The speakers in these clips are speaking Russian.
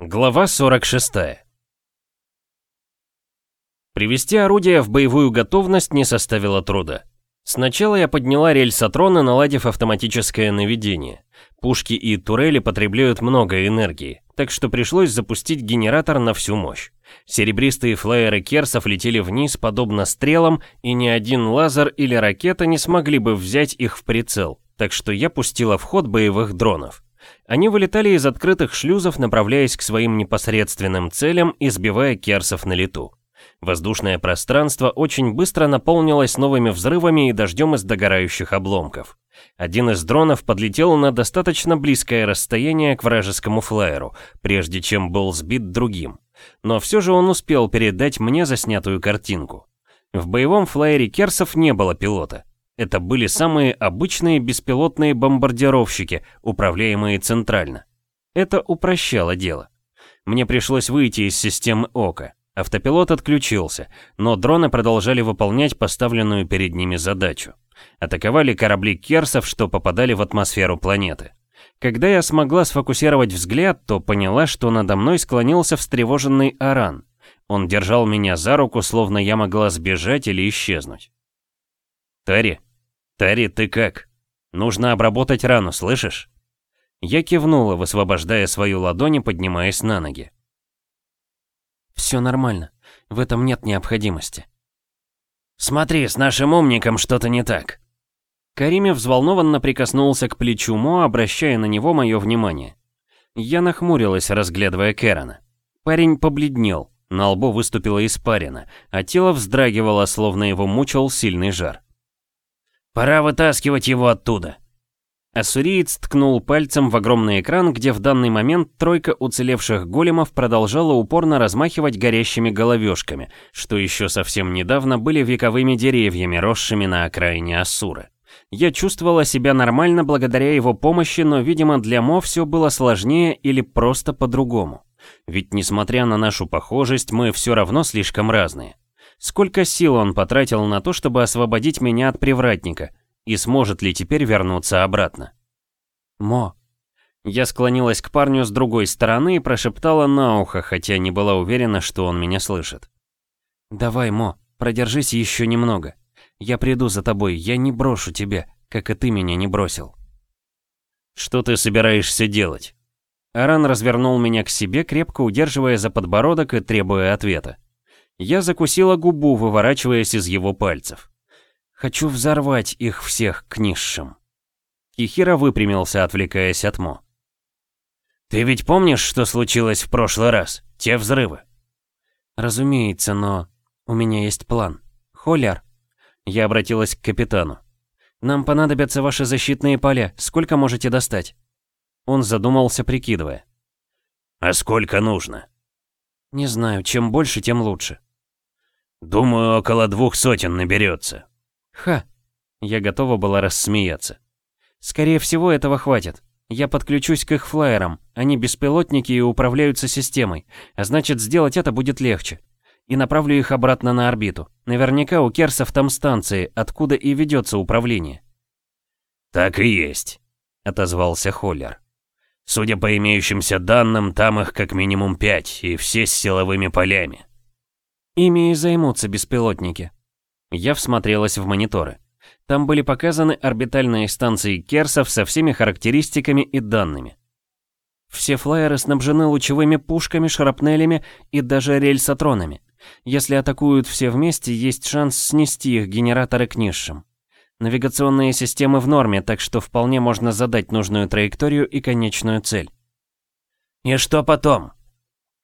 Глава 46 Привести орудие в боевую готовность не составило труда. Сначала я подняла рельсотрон и наладив автоматическое наведение. Пушки и турели потребляют много энергии, так что пришлось запустить генератор на всю мощь. Серебристые флайеры Керсов летели вниз, подобно стрелам, и ни один лазер или ракета не смогли бы взять их в прицел, так что я пустила в ход боевых дронов. Они вылетали из открытых шлюзов, направляясь к своим непосредственным целям и сбивая керсов на лету. Воздушное пространство очень быстро наполнилось новыми взрывами и дождем из догорающих обломков. Один из дронов подлетел на достаточно близкое расстояние к вражескому флайеру, прежде чем был сбит другим. Но все же он успел передать мне заснятую картинку. В боевом флайере Керсов не было пилота. Это были самые обычные беспилотные бомбардировщики, управляемые центрально. Это упрощало дело. Мне пришлось выйти из системы ОКО. Автопилот отключился, но дроны продолжали выполнять поставленную перед ними задачу. Атаковали корабли Керсов, что попадали в атмосферу планеты. Когда я смогла сфокусировать взгляд, то поняла, что надо мной склонился встревоженный Аран. Он держал меня за руку, словно я могла сбежать или исчезнуть. «Тари, «Тари, ты как? Нужно обработать рану, слышишь?» Я кивнула, высвобождая свою ладонь и поднимаясь на ноги. «Все нормально. В этом нет необходимости». «Смотри, с нашим умником что-то не так». Кариме взволнованно прикоснулся к плечу Мо, обращая на него мое внимание. Я нахмурилась, разглядывая Кэрона. Парень побледнел, на лбу выступила испарина, а тело вздрагивало, словно его мучил сильный жар. Пора вытаскивать его оттуда. Ассуриец ткнул пальцем в огромный экран, где в данный момент тройка уцелевших големов продолжала упорно размахивать горящими головешками, что еще совсем недавно были вековыми деревьями, росшими на окраине Ассуры. Я чувствовала себя нормально благодаря его помощи, но, видимо, для Мо все было сложнее или просто по-другому. Ведь, несмотря на нашу похожесть, мы все равно слишком разные. Сколько сил он потратил на то, чтобы освободить меня от привратника, и сможет ли теперь вернуться обратно? Мо. Я склонилась к парню с другой стороны и прошептала на ухо, хотя не была уверена, что он меня слышит. «Давай, Мо, продержись еще немного. Я приду за тобой, я не брошу тебя, как и ты меня не бросил». «Что ты собираешься делать?» Аран развернул меня к себе, крепко удерживая за подбородок и требуя ответа. Я закусила губу, выворачиваясь из его пальцев. Хочу взорвать их всех к низшим. Кихира выпрямился, отвлекаясь от Мо. «Ты ведь помнишь, что случилось в прошлый раз? Те взрывы?» «Разумеется, но у меня есть план. Холяр». Я обратилась к капитану. «Нам понадобятся ваши защитные поля. Сколько можете достать?» Он задумался, прикидывая. «А сколько нужно?» «Не знаю. Чем больше, тем лучше». «Думаю, около двух сотен наберется». «Ха!» Я готова была рассмеяться. «Скорее всего, этого хватит. Я подключусь к их флайерам. Они беспилотники и управляются системой, а значит, сделать это будет легче. И направлю их обратно на орбиту. Наверняка у Керсов там станции, откуда и ведется управление». «Так и есть», — отозвался Холлер. «Судя по имеющимся данным, там их как минимум пять, и все с силовыми полями. Ими и займутся беспилотники. Я всмотрелась в мониторы. Там были показаны орбитальные станции Керсов со всеми характеристиками и данными. Все флайеры снабжены лучевыми пушками, шрапнелями и даже рельсотронами. Если атакуют все вместе, есть шанс снести их генераторы к низшим. Навигационные системы в норме, так что вполне можно задать нужную траекторию и конечную цель. «И что потом?»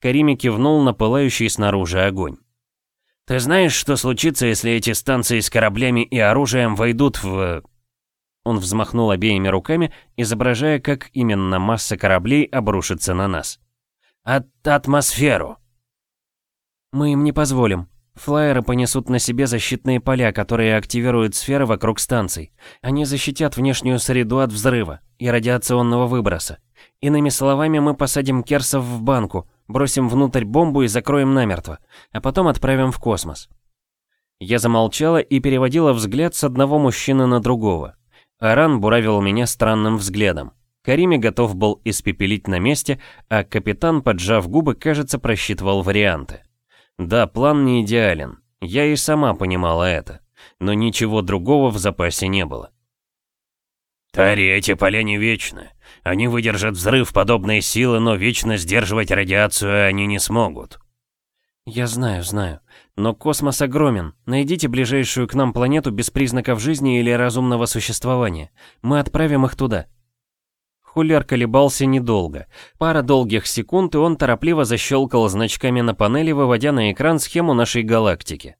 Карими кивнул на пылающий снаружи огонь. Ты знаешь, что случится, если эти станции с кораблями и оружием войдут в... Он взмахнул обеими руками, изображая, как именно масса кораблей обрушится на нас. От атмосферу. Мы им не позволим. Флайеры понесут на себе защитные поля, которые активируют сферы вокруг станций. Они защитят внешнюю среду от взрыва и радиационного выброса. Иными словами, мы посадим керсов в банку, бросим внутрь бомбу и закроем намертво, а потом отправим в космос. Я замолчала и переводила взгляд с одного мужчины на другого. Аран буравил меня странным взглядом. Карими готов был испепелить на месте, а капитан, поджав губы, кажется, просчитывал варианты. Да, план не идеален, я и сама понимала это, но ничего другого в запасе не было. «Тари, эти поля не вечны. Они выдержат взрыв подобной силы, но вечно сдерживать радиацию они не смогут». «Я знаю, знаю. Но космос огромен. Найдите ближайшую к нам планету без признаков жизни или разумного существования. Мы отправим их туда». Хулер колебался недолго. Пара долгих секунд, и он торопливо защелкал значками на панели, выводя на экран схему нашей галактики.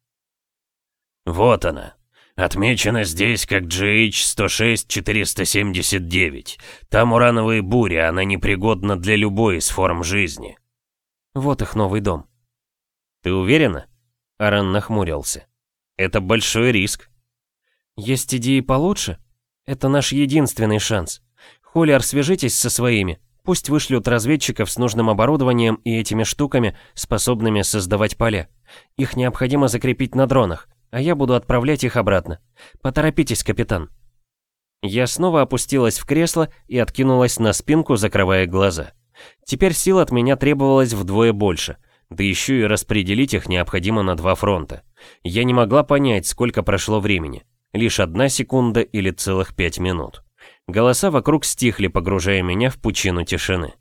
«Вот она. Отмечена здесь как GH-106-479. Там урановые бури, она непригодна для любой из форм жизни». «Вот их новый дом». «Ты уверена?» Аран нахмурился. «Это большой риск». «Есть идеи получше? Это наш единственный шанс. Холлер, свяжитесь со своими. Пусть вышлют разведчиков с нужным оборудованием и этими штуками, способными создавать поля. Их необходимо закрепить на дронах, а я буду отправлять их обратно. Поторопитесь, капитан». Я снова опустилась в кресло и откинулась на спинку, закрывая глаза. Теперь сил от меня требовалось вдвое больше — да еще и распределить их необходимо на два фронта. Я не могла понять, сколько прошло времени. Лишь одна секунда или целых пять минут. Голоса вокруг стихли, погружая меня в пучину тишины.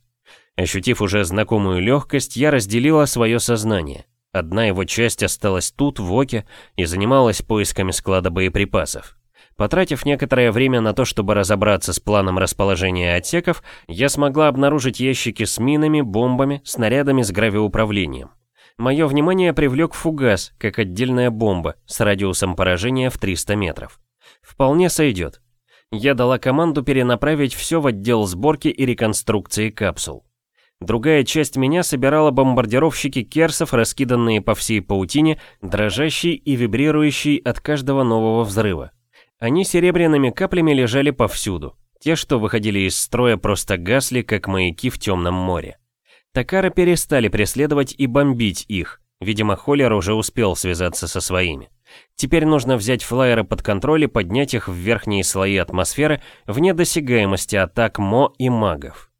Ощутив уже знакомую легкость, я разделила свое сознание. Одна его часть осталась тут, в Оке, и занималась поисками склада боеприпасов. Потратив некоторое время на то, чтобы разобраться с планом расположения отсеков, я смогла обнаружить ящики с минами, бомбами, снарядами с гравиуправлением. Мое внимание привлек фугас, как отдельная бомба, с радиусом поражения в 300 метров. Вполне сойдет. Я дала команду перенаправить все в отдел сборки и реконструкции капсул. Другая часть меня собирала бомбардировщики Керсов, раскиданные по всей паутине, дрожащие и вибрирующие от каждого нового взрыва. Они серебряными каплями лежали повсюду. Те, что выходили из строя, просто гасли, как маяки в темном море. Такара перестали преследовать и бомбить их. Видимо, Холлер уже успел связаться со своими. Теперь нужно взять флайеры под контроль и поднять их в верхние слои атмосферы вне досягаемости атак МО и магов.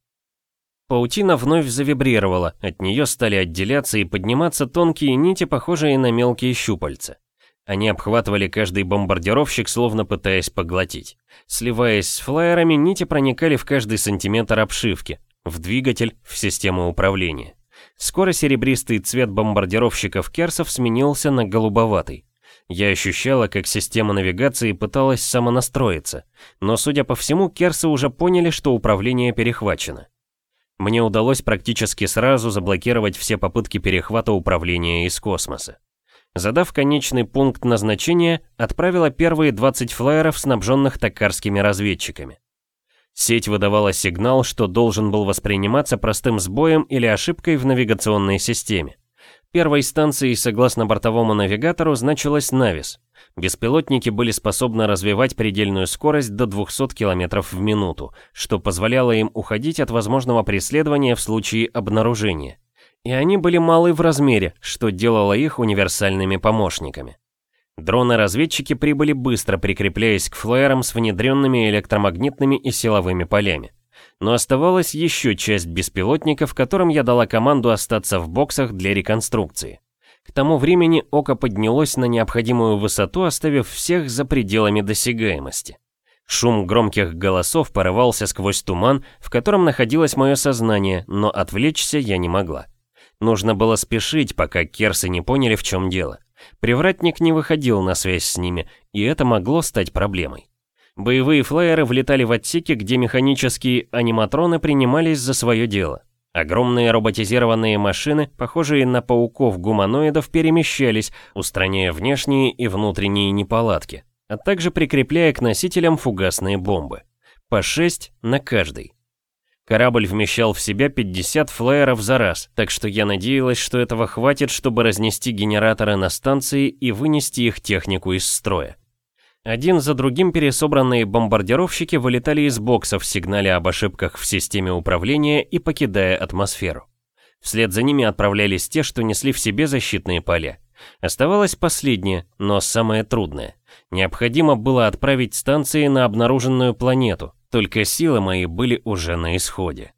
Паутина вновь завибрировала, от нее стали отделяться и подниматься тонкие нити, похожие на мелкие щупальца. Они обхватывали каждый бомбардировщик, словно пытаясь поглотить. Сливаясь с флайерами, нити проникали в каждый сантиметр обшивки, в двигатель, в систему управления. Скоро серебристый цвет бомбардировщиков Керсов сменился на голубоватый. Я ощущала, как система навигации пыталась самонастроиться, но, судя по всему, Керсы уже поняли, что управление перехвачено. Мне удалось практически сразу заблокировать все попытки перехвата управления из космоса задав конечный пункт назначения, отправила первые 20 флайеров, снабженных токарскими разведчиками. Сеть выдавала сигнал, что должен был восприниматься простым сбоем или ошибкой в навигационной системе. Первой станцией, согласно бортовому навигатору, значилась «Навис». Беспилотники были способны развивать предельную скорость до 200 км в минуту, что позволяло им уходить от возможного преследования в случае обнаружения и они были малы в размере, что делало их универсальными помощниками. Дроны-разведчики прибыли быстро, прикрепляясь к флайерам с внедренными электромагнитными и силовыми полями. Но оставалась еще часть беспилотников, которым я дала команду остаться в боксах для реконструкции. К тому времени око поднялось на необходимую высоту, оставив всех за пределами досягаемости. Шум громких голосов порывался сквозь туман, в котором находилось мое сознание, но отвлечься я не могла. Нужно было спешить, пока керсы не поняли, в чем дело. Привратник не выходил на связь с ними, и это могло стать проблемой. Боевые флайеры влетали в отсеки, где механические аниматроны принимались за свое дело. Огромные роботизированные машины, похожие на пауков-гуманоидов, перемещались, устраняя внешние и внутренние неполадки, а также прикрепляя к носителям фугасные бомбы. По 6 на каждый. Корабль вмещал в себя 50 флайеров за раз, так что я надеялась, что этого хватит, чтобы разнести генераторы на станции и вынести их технику из строя. Один за другим пересобранные бомбардировщики вылетали из боксов, сигналя об ошибках в системе управления и покидая атмосферу. Вслед за ними отправлялись те, что несли в себе защитные поля. Оставалось последнее, но самое трудное. Необходимо было отправить станции на обнаруженную планету, Только силы мои были уже на исходе.